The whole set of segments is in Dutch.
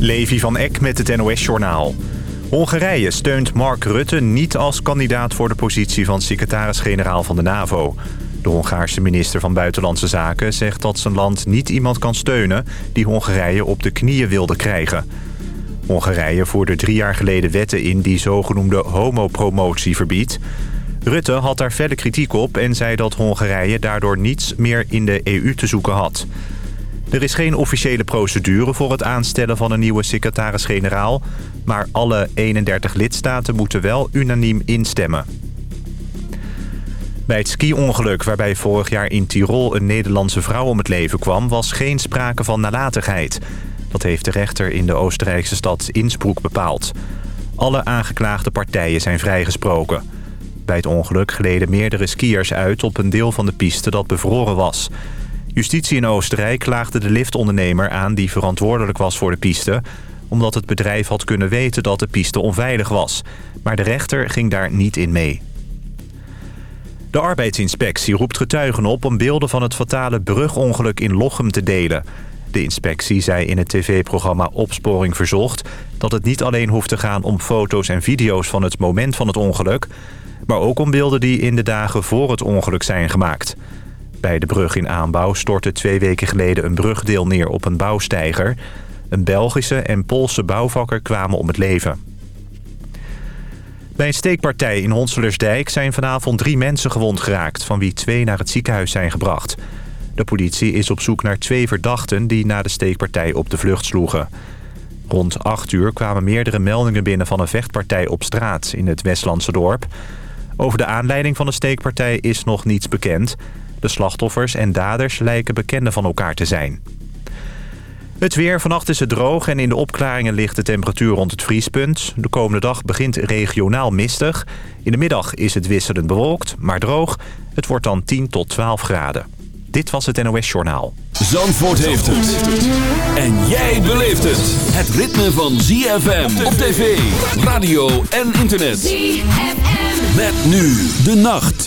Levi van Eck met het NOS-journaal. Hongarije steunt Mark Rutte niet als kandidaat voor de positie van secretaris-generaal van de NAVO. De Hongaarse minister van Buitenlandse Zaken zegt dat zijn land niet iemand kan steunen... die Hongarije op de knieën wilde krijgen. Hongarije voerde drie jaar geleden wetten in die zogenoemde homopromotie verbiedt. Rutte had daar felle kritiek op en zei dat Hongarije daardoor niets meer in de EU te zoeken had... Er is geen officiële procedure voor het aanstellen van een nieuwe secretaris-generaal... maar alle 31 lidstaten moeten wel unaniem instemmen. Bij het ski-ongeluk waarbij vorig jaar in Tirol een Nederlandse vrouw om het leven kwam... was geen sprake van nalatigheid. Dat heeft de rechter in de Oostenrijkse stad Innsbruck bepaald. Alle aangeklaagde partijen zijn vrijgesproken. Bij het ongeluk gleden meerdere skiers uit op een deel van de piste dat bevroren was... Justitie in Oostenrijk klaagde de liftondernemer aan die verantwoordelijk was voor de piste... omdat het bedrijf had kunnen weten dat de piste onveilig was. Maar de rechter ging daar niet in mee. De arbeidsinspectie roept getuigen op om beelden van het fatale brugongeluk in Lochem te delen. De inspectie zei in het tv-programma Opsporing Verzocht... dat het niet alleen hoeft te gaan om foto's en video's van het moment van het ongeluk... maar ook om beelden die in de dagen voor het ongeluk zijn gemaakt... Bij de brug in aanbouw stortte twee weken geleden een brugdeel neer op een bouwsteiger. Een Belgische en Poolse bouwvakker kwamen om het leven. Bij een steekpartij in Honselersdijk zijn vanavond drie mensen gewond geraakt... van wie twee naar het ziekenhuis zijn gebracht. De politie is op zoek naar twee verdachten die na de steekpartij op de vlucht sloegen. Rond 8 uur kwamen meerdere meldingen binnen van een vechtpartij op straat in het Westlandse dorp. Over de aanleiding van de steekpartij is nog niets bekend... De slachtoffers en daders lijken bekenden van elkaar te zijn. Het weer. Vannacht is het droog en in de opklaringen ligt de temperatuur rond het vriespunt. De komende dag begint regionaal mistig. In de middag is het wisselend bewolkt, maar droog. Het wordt dan 10 tot 12 graden. Dit was het NOS Journaal. Zandvoort heeft het. En jij beleeft het. Het ritme van ZFM op tv, radio en internet. ZFM. Met nu de nacht.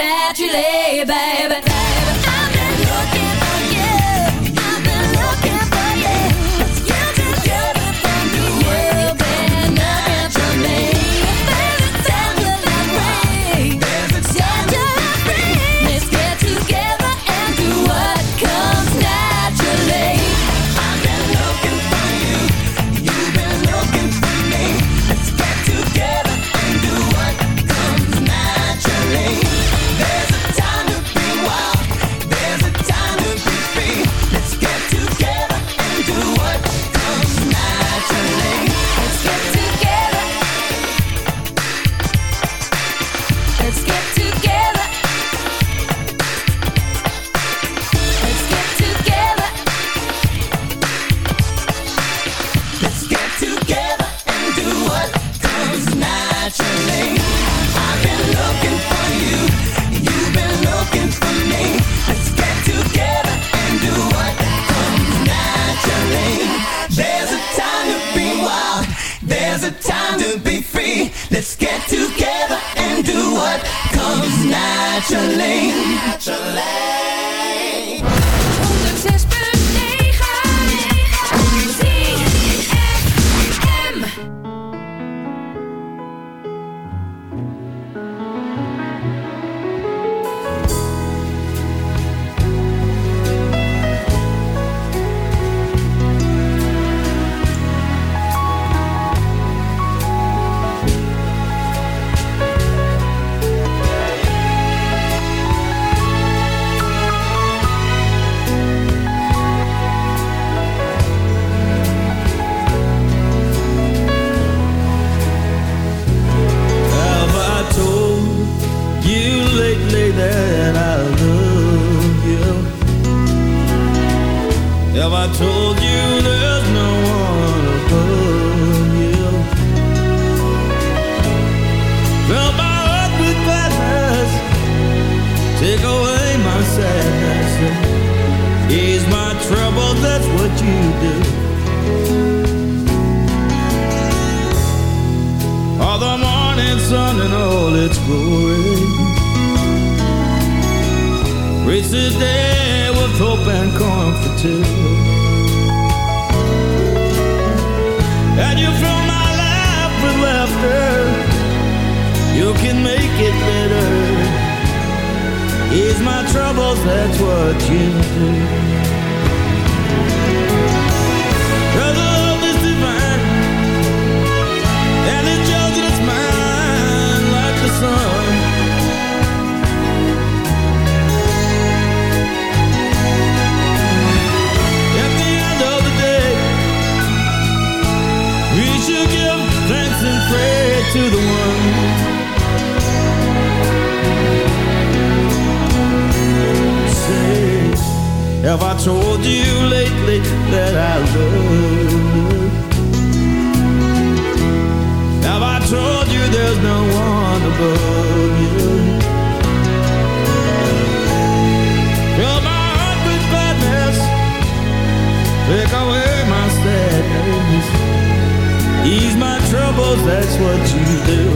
naturally, baby. baby. your lane Fill my heart with gladness. Take away my sadness. Ease my troubles, that's what you do.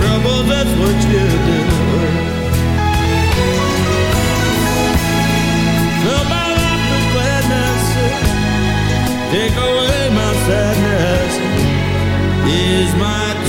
trouble, that's what you do. Fill my life with gladness, take away my sadness. Is my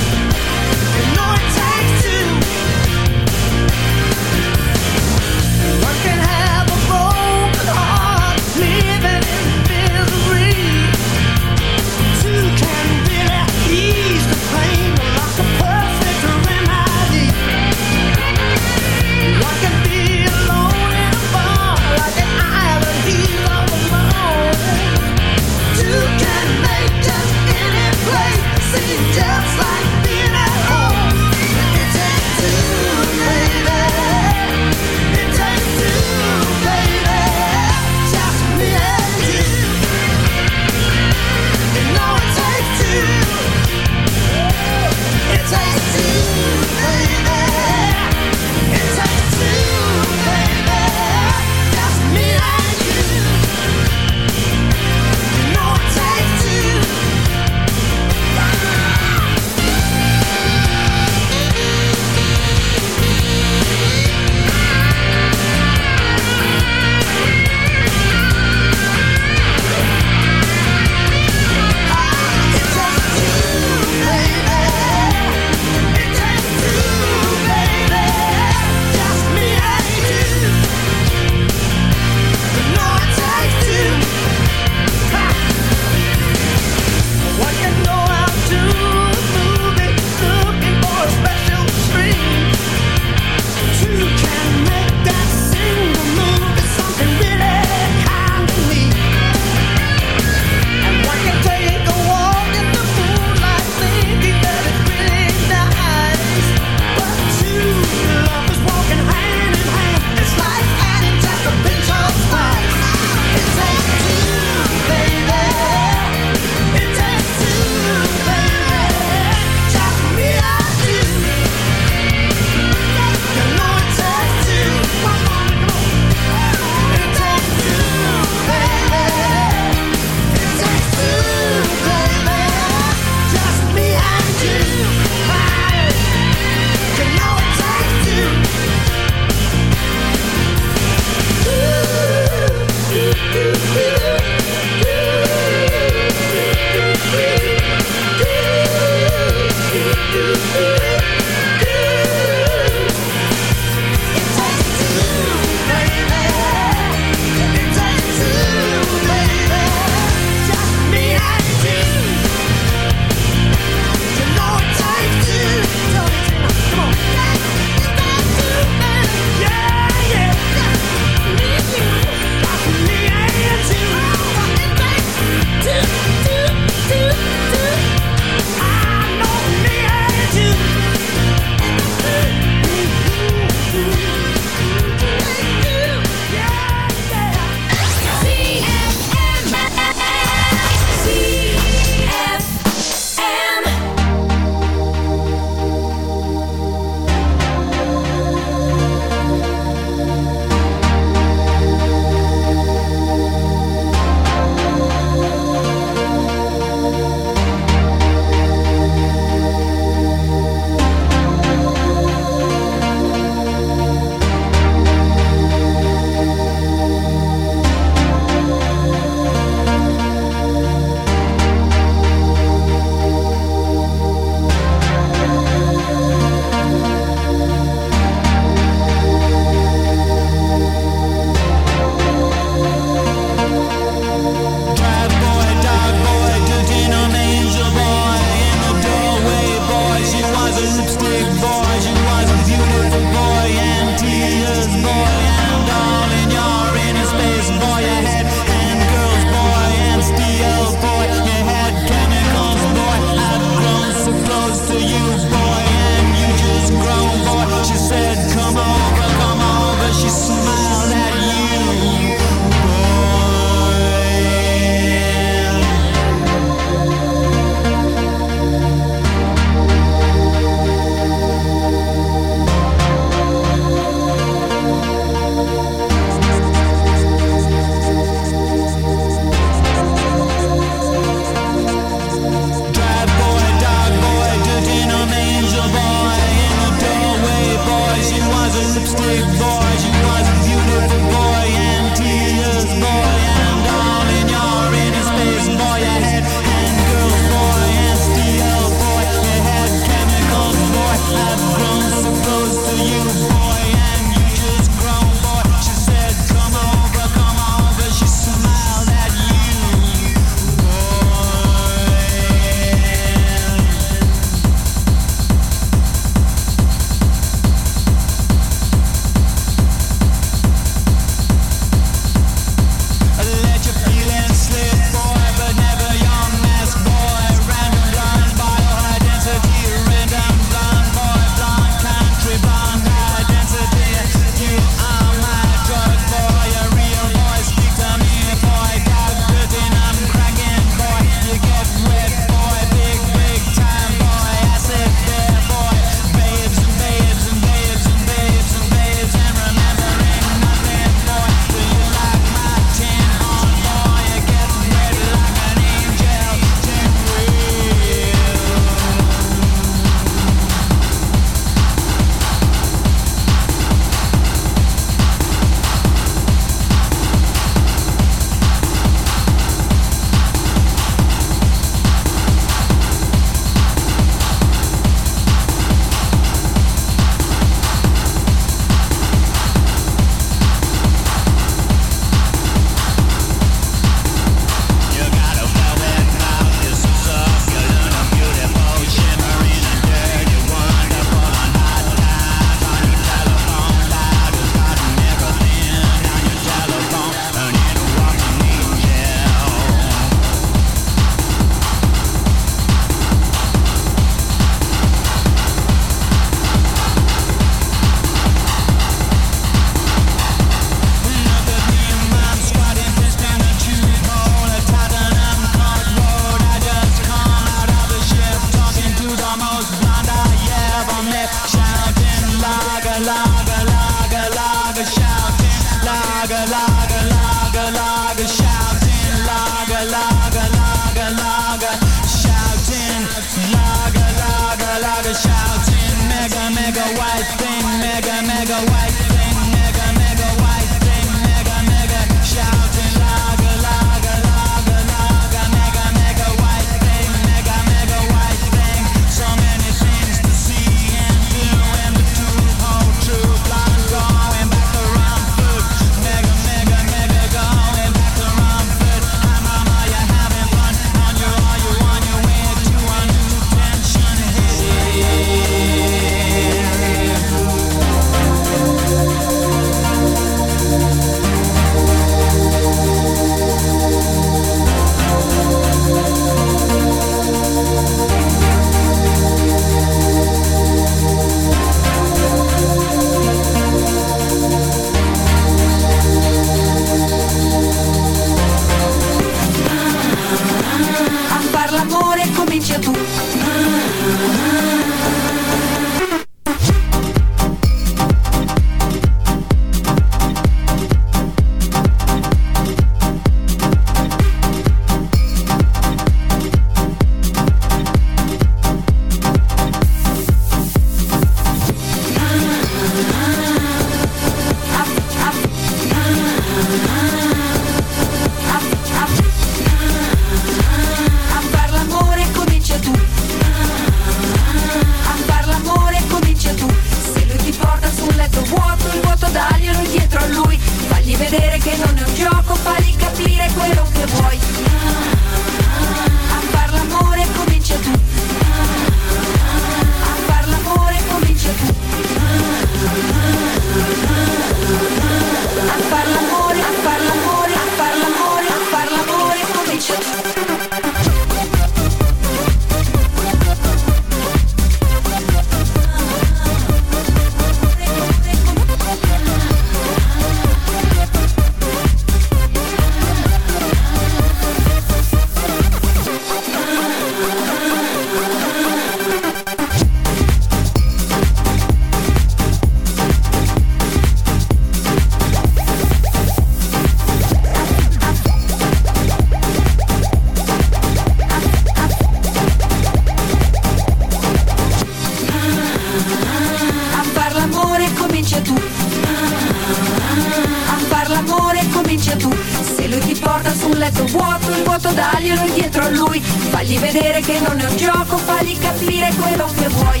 far l'amore comincia tu. Se lui ti porta su un letto vuoto Il vuoto daglielo dietro a lui. Fagli vedere che non è un gioco Fagli capire quello che vuoi.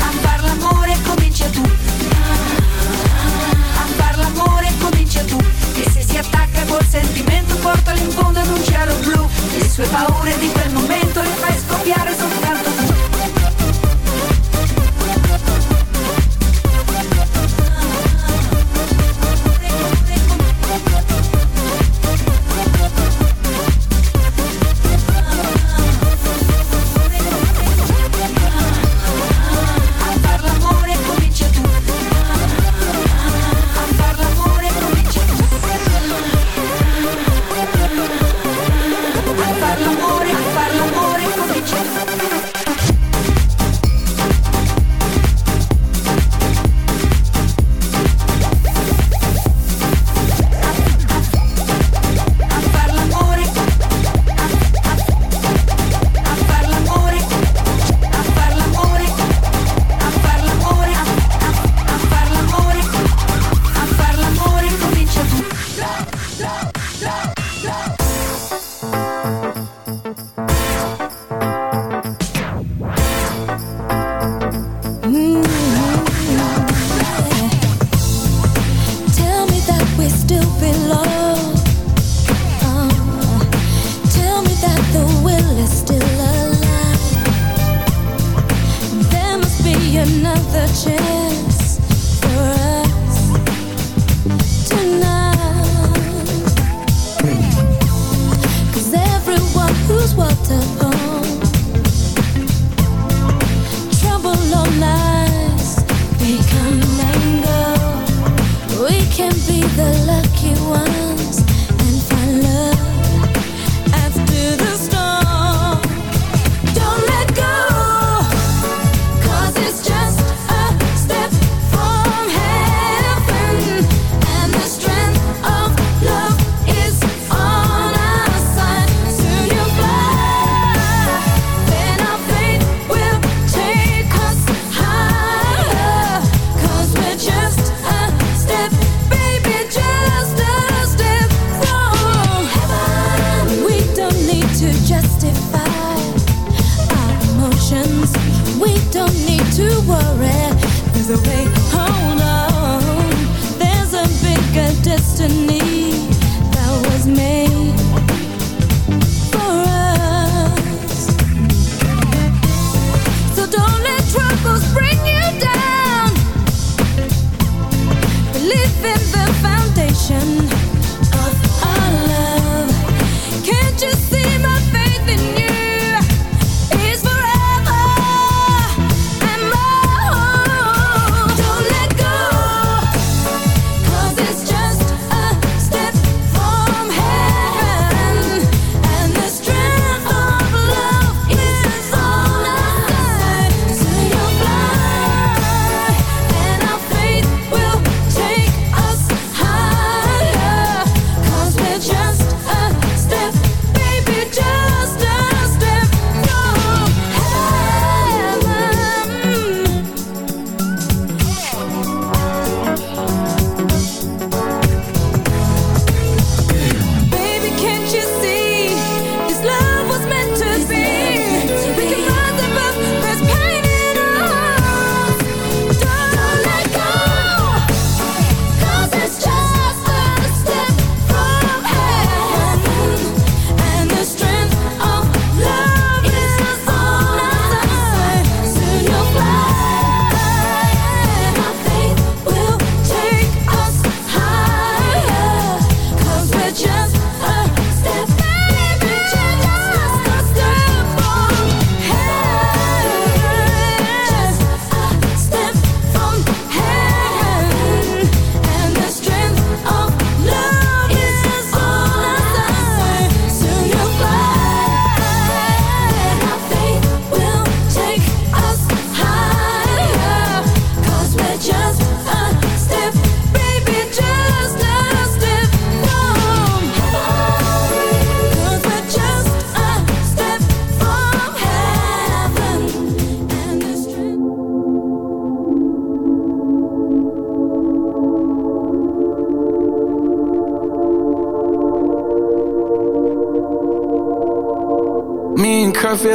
A far l'amore comincia tu. A far l'amore comincia tu. Che se si attacca col sentimento Portalo in fondo ad un cielo blu. Le sue paure di quel momento Le fai scoppiare soltanto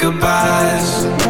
goodbyes.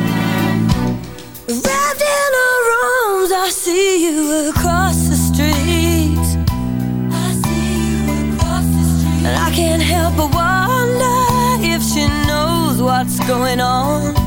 Going on.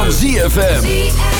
van ZFM.